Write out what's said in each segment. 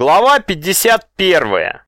Глава 51.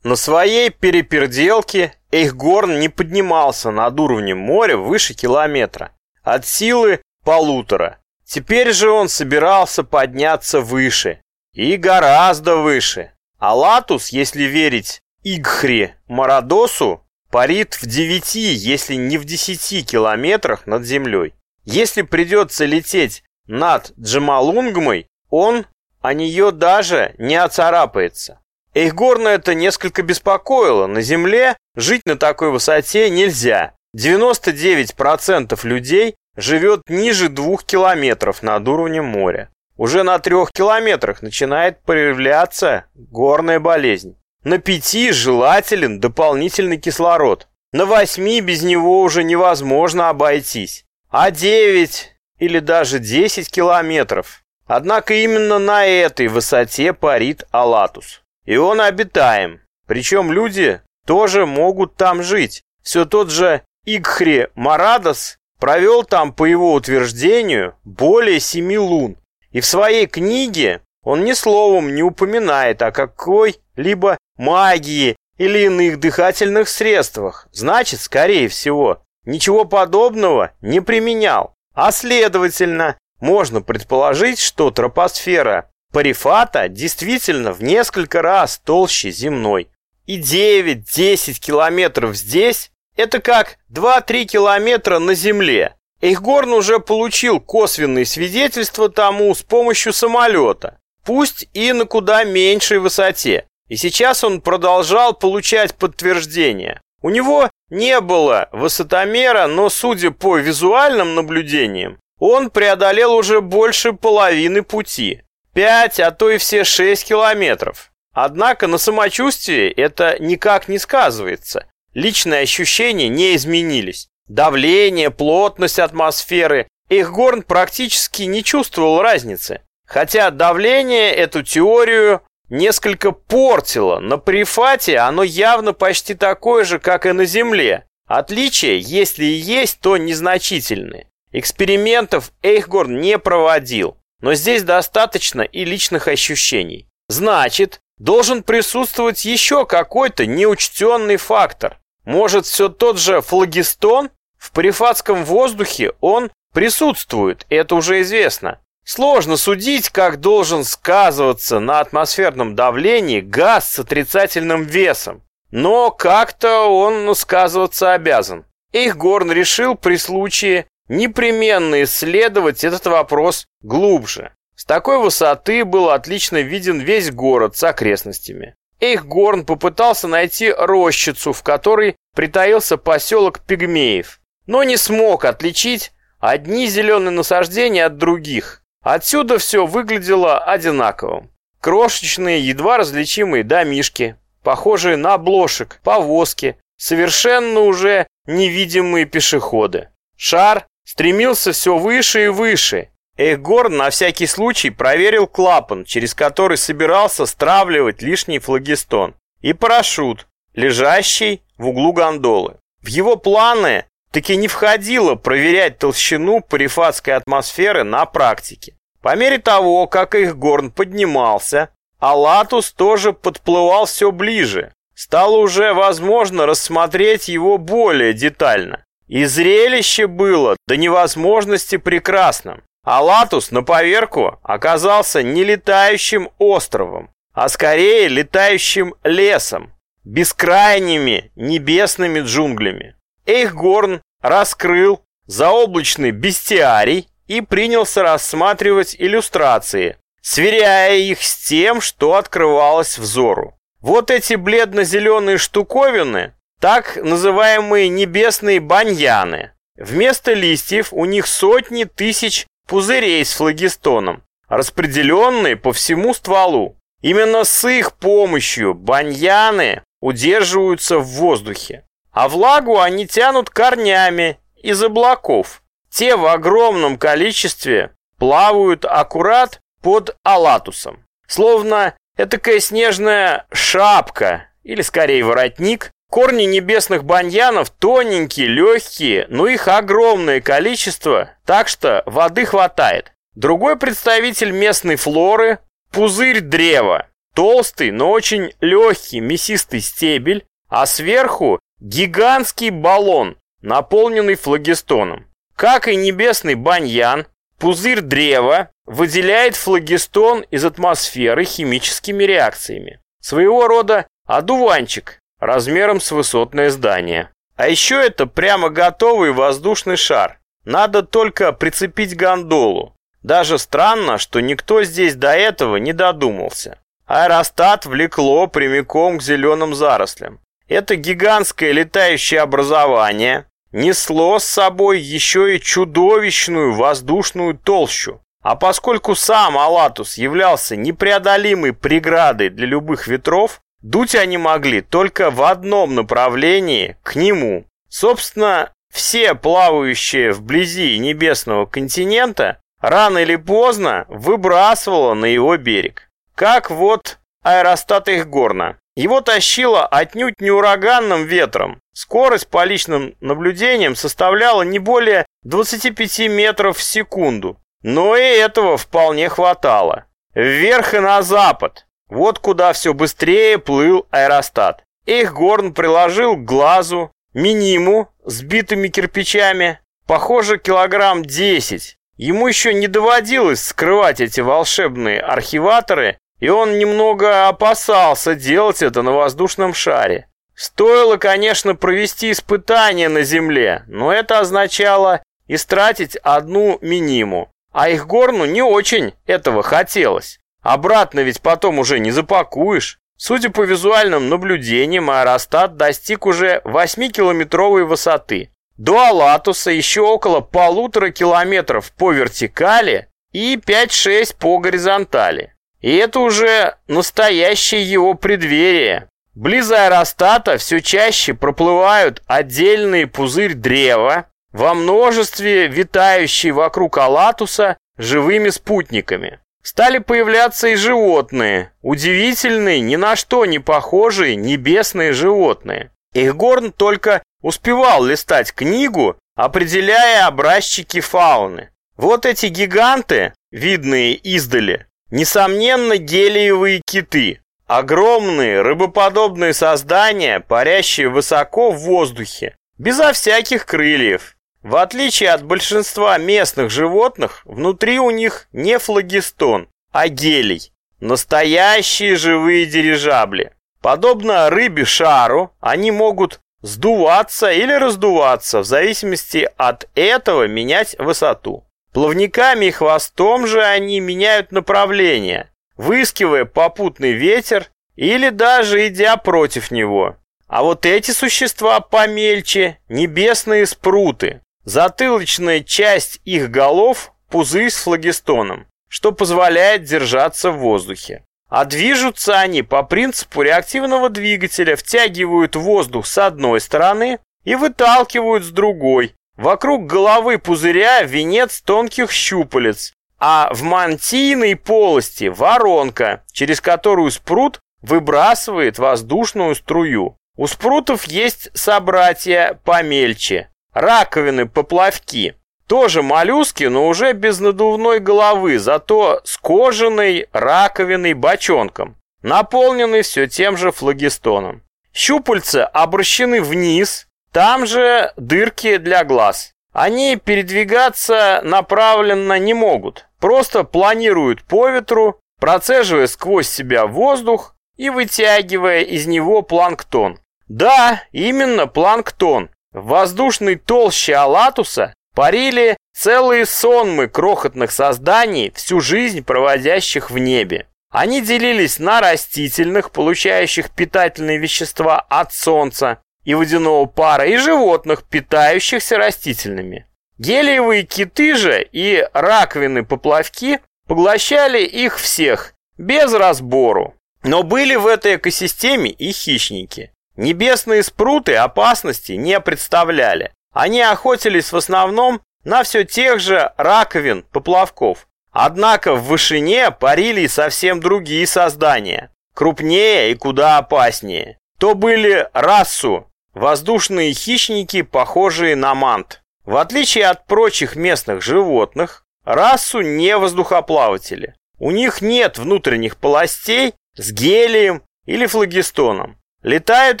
На своей переперделке Эйхгорн не поднимался над уровнем моря выше километра. От силы полутора. Теперь же он собирался подняться выше. И гораздо выше. А Латус, если верить Игхре Марадосу, парит в 9, если не в 10 километрах над землей. Если придется лететь над Джамалунгмой, он о нее даже не оцарапается. Эйхгорна это несколько беспокоило. На Земле жить на такой высоте нельзя. 99% людей живет ниже двух километров над уровнем моря. Уже на трех километрах начинает проявляться горная болезнь. На пяти желателен дополнительный кислород. На восьми без него уже невозможно обойтись. А девять или даже десять километров Однако именно на этой высоте парит Алатус. И он обитаем. Причем люди тоже могут там жить. Все тот же Игхри Марадос провел там, по его утверждению, более семи лун. И в своей книге он ни словом не упоминает о какой-либо магии или иных дыхательных средствах. Значит, скорее всего, ничего подобного не применял. А следовательно, можно предположить, что тропосфера Парифата действительно в несколько раз толще земной. И 9-10 километров здесь – это как 2-3 километра на Земле. Эйхгорн уже получил косвенные свидетельства тому с помощью самолета, пусть и на куда меньшей высоте. И сейчас он продолжал получать подтверждения. У него не было высотомера, но судя по визуальным наблюдениям, он преодолел уже больше половины пути. 5, а то и все 6 километров. Однако на самочувствии это никак не сказывается. Личные ощущения не изменились. Давление, плотность атмосферы. Эхгорн практически не чувствовал разницы. Хотя давление эту теорию несколько портило. На Прифате оно явно почти такое же, как и на Земле. Отличия, если и есть, то незначительные. Экспериментов Эйхгорн не проводил, но здесь достаточно и личных ощущений. Значит, должен присутствовать еще какой-то неучтенный фактор. Может, все тот же флагистон? В парифатском воздухе он присутствует, это уже известно. Сложно судить, как должен сказываться на атмосферном давлении газ с отрицательным весом. Но как-то он сказываться обязан. Эйхгорн решил при случае непременно исследовать этот вопрос глубже. С такой высоты был отлично виден весь город с окрестностями. Эйхгорн попытался найти рощицу, в которой притаился поселок пигмеев, но не смог отличить одни зеленые насаждения от других. Отсюда все выглядело одинаковым. Крошечные, едва различимые домишки, похожие на блошек, повозки, совершенно уже невидимые пешеходы. Шар стремился все выше и выше. Эгор на всякий случай проверил клапан, через который собирался стравливать лишний флагистон, и парашют, лежащий в углу гондолы. В его планы таки не входило проверять толщину парифатской атмосферы на практике. По мере того, как их горн поднимался, Алатус тоже подплывал все ближе. Стало уже возможно рассмотреть его более детально. И зрелище было до невозможности прекрасным. Алатус на поверку оказался не летающим островом, а скорее летающим лесом, бескрайними небесными джунглями. Эйхгорн раскрыл заоблачный бестиарий и принялся рассматривать иллюстрации, сверяя их с тем, что открывалось взору. Вот эти бледно-зеленые штуковины так называемые небесные баньяны. Вместо листьев у них сотни тысяч пузырей с флагистоном, распределенные по всему стволу. Именно с их помощью баньяны удерживаются в воздухе, а влагу они тянут корнями из облаков. Те в огромном количестве плавают аккурат под алатусом, словно этакая снежная шапка или скорее воротник Корни небесных баньянов тоненькие, легкие, но их огромное количество, так что воды хватает. Другой представитель местной флоры – пузырь древа. толстый, но очень легкий мясистый стебель, а сверху гигантский баллон, наполненный флагистоном. Как и небесный баньян, пузырь древа выделяет флагистон из атмосферы химическими реакциями. Своего рода одуванчик размером с высотное здание. А еще это прямо готовый воздушный шар. Надо только прицепить гондолу. Даже странно, что никто здесь до этого не додумался. Аэростат влекло прямиком к зеленым зарослям. Это гигантское летающее образование несло с собой еще и чудовищную воздушную толщу. А поскольку сам Алатус являлся непреодолимой преградой для любых ветров, дуть они могли только в одном направлении, к нему. Собственно, все плавающие вблизи небесного континента рано или поздно выбрасывало на его берег. Как вот аэростат их горна. Его тащило отнюдь не ураганным ветром. Скорость по личным наблюдениям составляла не более 25 метров в секунду. Но и этого вполне хватало. Вверх и на запад. Вот куда все быстрее плыл аэростат. Эйхгорн приложил к глазу миниму с битыми кирпичами. Похоже, килограмм 10. Ему еще не доводилось скрывать эти волшебные архиваторы и он немного опасался делать это на воздушном шаре. Стоило, конечно, провести испытание на Земле, но это означало истратить одну миниму. А их горну не очень этого хотелось. Обратно ведь потом уже не запакуешь. Судя по визуальным наблюдениям, аэростат достиг уже 8-километровой высоты. До Алатуса еще около полутора километров по вертикали и 5-6 по горизонтали. И это уже настоящее его преддверие. Близ аэростата все чаще проплывают отдельные пузырь древа, во множестве витающие вокруг Алатуса живыми спутниками. Стали появляться и животные, удивительные, ни на что не похожие небесные животные. Ихгорн только успевал листать книгу, определяя образчики фауны. Вот эти гиганты, видные издали, Несомненно, гелиевые киты. Огромные рыбоподобные создания, парящие высоко в воздухе, безо всяких крыльев. В отличие от большинства местных животных, внутри у них не флагистон, а гелий. Настоящие живые дирижабли. Подобно рыбе-шару, они могут сдуваться или раздуваться, в зависимости от этого менять высоту. Плавниками и хвостом же они меняют направление, выискивая попутный ветер или даже идя против него. А вот эти существа помельче – небесные спруты. Затылочная часть их голов – пузырь с флагистоном, что позволяет держаться в воздухе. А движутся они по принципу реактивного двигателя, втягивают воздух с одной стороны и выталкивают с другой, Вокруг головы пузыря венец тонких щупалец, а в мантийной полости воронка, через которую спрут выбрасывает воздушную струю. У спрутов есть собратья помельче, раковины-поплавки. Тоже моллюски, но уже без надувной головы, зато с кожаной раковиной бочонком, наполненный все тем же флагистоном. Щупальца обращены вниз, там же дырки для глаз. Они передвигаться направленно не могут, просто планируют по ветру, процеживая сквозь себя воздух и вытягивая из него планктон. Да, именно планктон. В воздушной толще Алатуса парили целые сонмы крохотных созданий, всю жизнь проводящих в небе. Они делились на растительных, получающих питательные вещества от солнца, и водяного пара, и животных, питающихся растительными. Гелиевые киты же и раковины-поплавки поглощали их всех, без разбору. Но были в этой экосистеме и хищники. Небесные спруты опасности не представляли. Они охотились в основном на все тех же раковин поплавков. Однако в вышине парили совсем другие создания, крупнее и куда опаснее. То были расу, Воздушные хищники, похожие на мант. В отличие от прочих местных животных, расу не воздухоплаватели. У них нет внутренних полостей, с гелием или флагистоном. Летают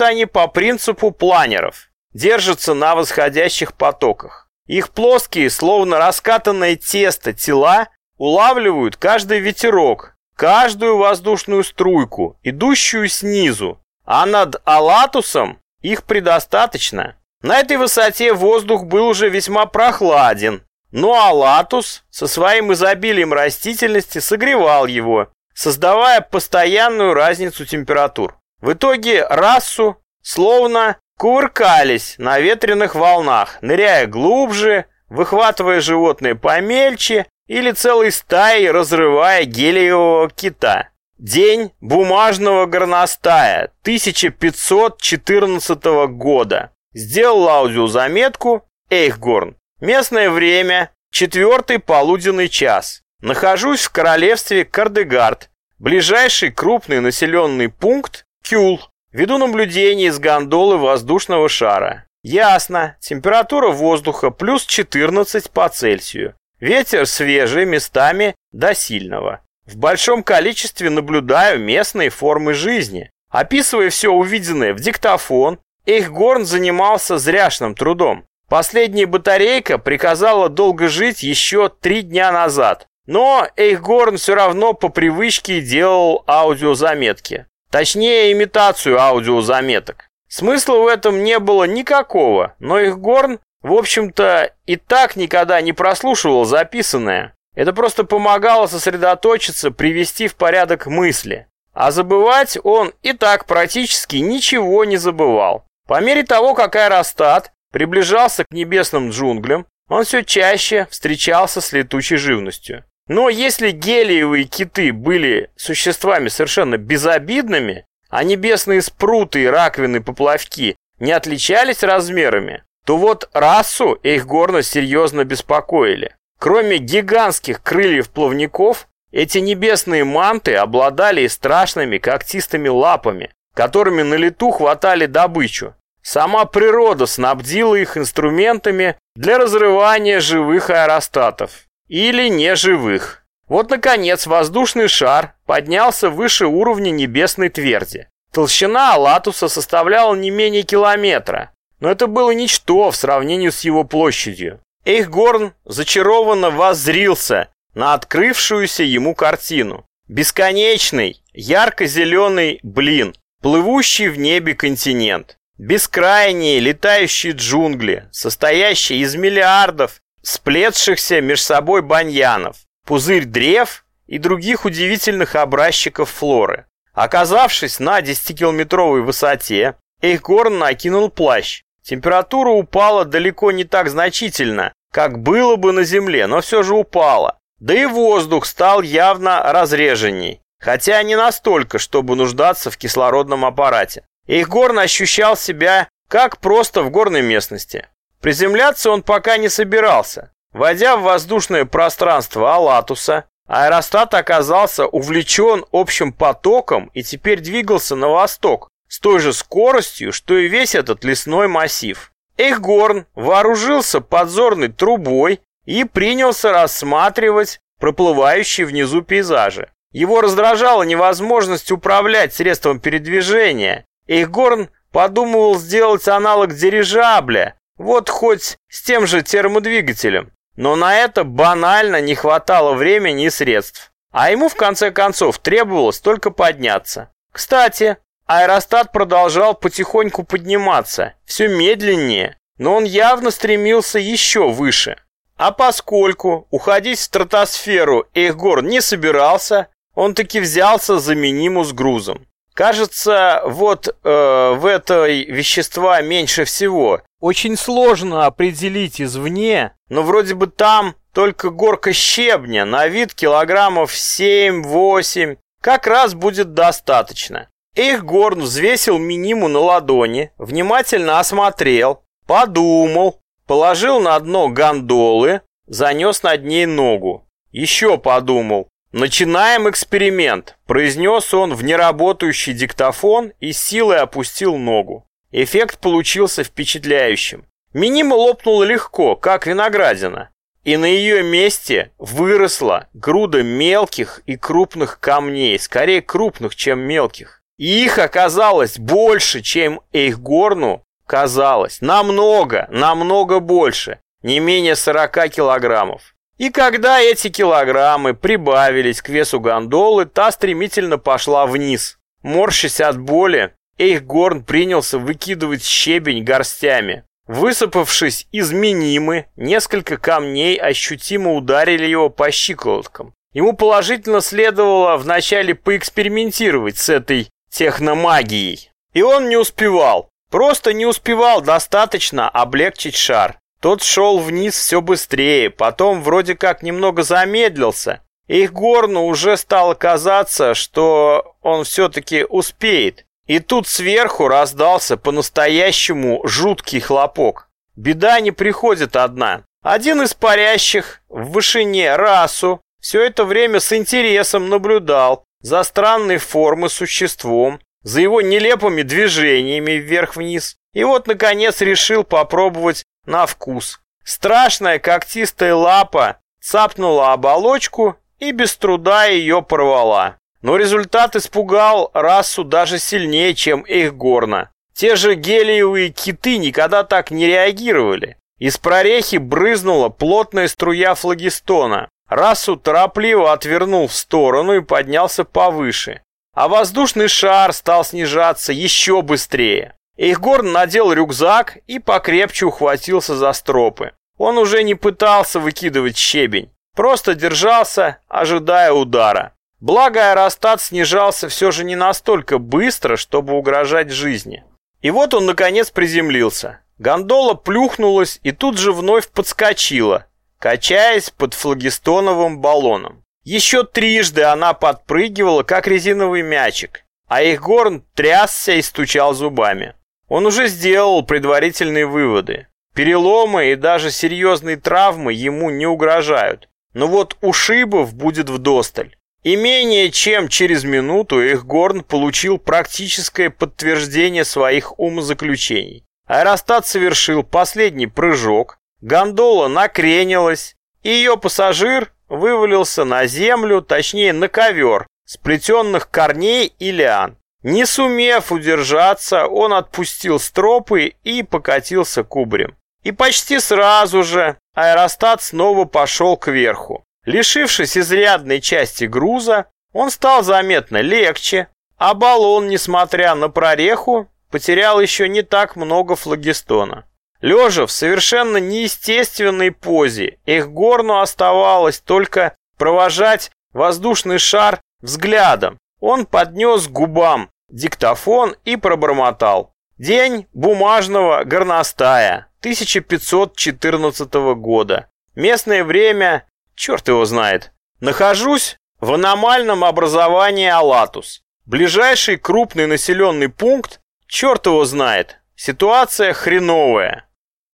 они по принципу планеров, держатся на восходящих потоках. Их плоские, словно раскатанное тесто, тела улавливают каждый ветерок, каждую воздушную струйку, идущую снизу, а над Алатусом их предостаточно. На этой высоте воздух был уже весьма прохладен, но Алатус со своим изобилием растительности согревал его, создавая постоянную разницу температур. В итоге расу словно кувыркались на ветреных волнах, ныряя глубже, выхватывая животные помельче или целой стаей разрывая гелиевого кита. День бумажного горностая 1514 года. Сделал аудиозаметку Эйхгорн. Местное время – четвертый полуденный час. Нахожусь в королевстве Кардегард. Ближайший крупный населенный пункт – Кюл. Веду наблюдение из гондолы воздушного шара. Ясно. Температура воздуха плюс 14 по Цельсию. Ветер свежий, местами до сильного. В большом количестве наблюдаю местные формы жизни. Описывая все увиденное в диктофон, Эйхгорн занимался зряшным трудом. Последняя батарейка приказала долго жить еще три дня назад. Но Эйхгорн все равно по привычке делал аудиозаметки. Точнее, имитацию аудиозаметок. Смысла в этом не было никакого, но Эйхгорн, в общем-то, и так никогда не прослушивал записанное. Это просто помогало сосредоточиться, привести в порядок мысли. А забывать он и так практически ничего не забывал. По мере того, как аэростат приближался к небесным джунглям, он все чаще встречался с летучей живностью. Но если гелиевые киты были существами совершенно безобидными, а небесные спруты и раковины-поплавки не отличались размерами, то вот расу Эйхгорна серьезно беспокоили. Кроме гигантских крыльев плавников, эти небесные манты обладали и страшными когтистыми лапами, которыми на лету хватали добычу. Сама природа снабдила их инструментами для разрывания живых аэростатов. Или неживых. Вот, наконец, воздушный шар поднялся выше уровня небесной тверди. Толщина Алатуса составляла не менее километра, но это было ничто в сравнении с его площадью. Эйхгорн зачарованно воззрился на открывшуюся ему картину. Бесконечный, ярко-зеленый блин, плывущий в небе континент. Бескрайние летающие джунгли, состоящие из миллиардов сплетшихся меж собой баньянов, пузырь древ и других удивительных образчиков флоры. Оказавшись на 10-километровой высоте, Эйхгорн накинул плащ. Температура упала далеко не так значительно, как было бы на Земле, но все же упала. Да и воздух стал явно разреженней, хотя не настолько, чтобы нуждаться в кислородном аппарате. Эйхгорн ощущал себя как просто в горной местности. Приземляться он пока не собирался. Войдя в воздушное пространство Алатуса, аэростат оказался увлечен общим потоком и теперь двигался на восток с той же скоростью, что и весь этот лесной массив. Эхгорн вооружился подзорной трубой и принялся рассматривать проплывающие внизу пейзажи. Его раздражала невозможность управлять средством передвижения. Эхгорн подумывал сделать аналог дирижабля, вот хоть с тем же термодвигателем. Но на это банально не хватало времени и средств. А ему в конце концов требовалось только подняться. Кстати, аэростат продолжал потихоньку подниматься, все медленнее, но он явно стремился еще выше. А поскольку уходить в стратосферу Эйхгор не собирался, он таки взялся за миниму с грузом. Кажется, вот э, в этой вещества меньше всего. Очень сложно определить извне, но вроде бы там только горка щебня на вид килограммов 7-8 как раз будет достаточно. Эйхгорн взвесил миниму на ладони, внимательно осмотрел, подумал, положил на дно гондолы, занес над ней ногу. Еще подумал, «Начинаем эксперимент», – произнес он в неработающий диктофон и силой опустил ногу. Эффект получился впечатляющим. Минима лопнула легко, как виноградина. и на ее месте выросла груда мелких и крупных камней, скорее крупных, чем мелких. И их оказалось больше, чем Эйхгорну казалось. Намного, намного больше, не менее 40 килограммов. И когда эти килограммы прибавились к весу гондолы, та стремительно пошла вниз. Морщась от боли, Эйхгорн принялся выкидывать щебень горстями. Высыпавшись из минимы, несколько камней ощутимо ударили его по щиколоткам. Ему положительно следовало вначале поэкспериментировать с этой техномагией. И он не успевал. Просто не успевал достаточно облегчить шар. Тот шел вниз все быстрее, потом вроде как немного замедлился. Их горну уже стало казаться, что он все-таки успеет. И тут сверху раздался по-настоящему жуткий хлопок. Беда не приходит одна. Один из парящих в вышине расу все это время с интересом наблюдал за странной формы существом, за его нелепыми движениями вверх-вниз. И вот, наконец, решил попробовать на вкус. Страшная когтистая лапа цапнула оболочку и без труда ее порвала. Но результат испугал расу даже сильнее, чем их горна. Те же гелиевые киты никогда так не реагировали. Из прорехи брызнула плотная струя флагистона. Расу торопливо отвернул в сторону и поднялся повыше. А воздушный шар стал снижаться еще быстрее. Эйхгорн надел рюкзак и покрепче ухватился за стропы. Он уже не пытался выкидывать щебень, просто держался, ожидая удара. Благо аэростат снижался все же не настолько быстро, чтобы угрожать жизни. И вот он наконец приземлился. Гондола плюхнулась и тут же вновь подскочила, качаясь под флагистоновым баллоном. Еще трижды она подпрыгивала, как резиновый мячик, а их горн трясся и стучал зубами. Он уже сделал предварительные выводы. Переломы и даже серьезные травмы ему не угрожают. Но вот ушибов будет вдосталь. И менее чем через минуту Эхгорн получил практическое подтверждение своих умозаключений. Аэростат совершил последний прыжок, гондола накренилась, и ее пассажир вывалился на землю, точнее на ковер, сплетенных корней и лиан. Не сумев удержаться, он отпустил стропы и покатился кубарем. И почти сразу же аэростат снова пошел кверху. Лишившись изрядной части груза, он стал заметно легче, а баллон, несмотря на прореху, потерял еще не так много флагистона. Лежа в совершенно неестественной позе, их горну оставалось только провожать воздушный шар взглядом. Он поднес губам диктофон и пробормотал. День бумажного горностая 1514 года. Местное время Черт его знает. Нахожусь в аномальном образовании Алатус. Ближайший крупный населенный пункт, черт его знает. Ситуация хреновая.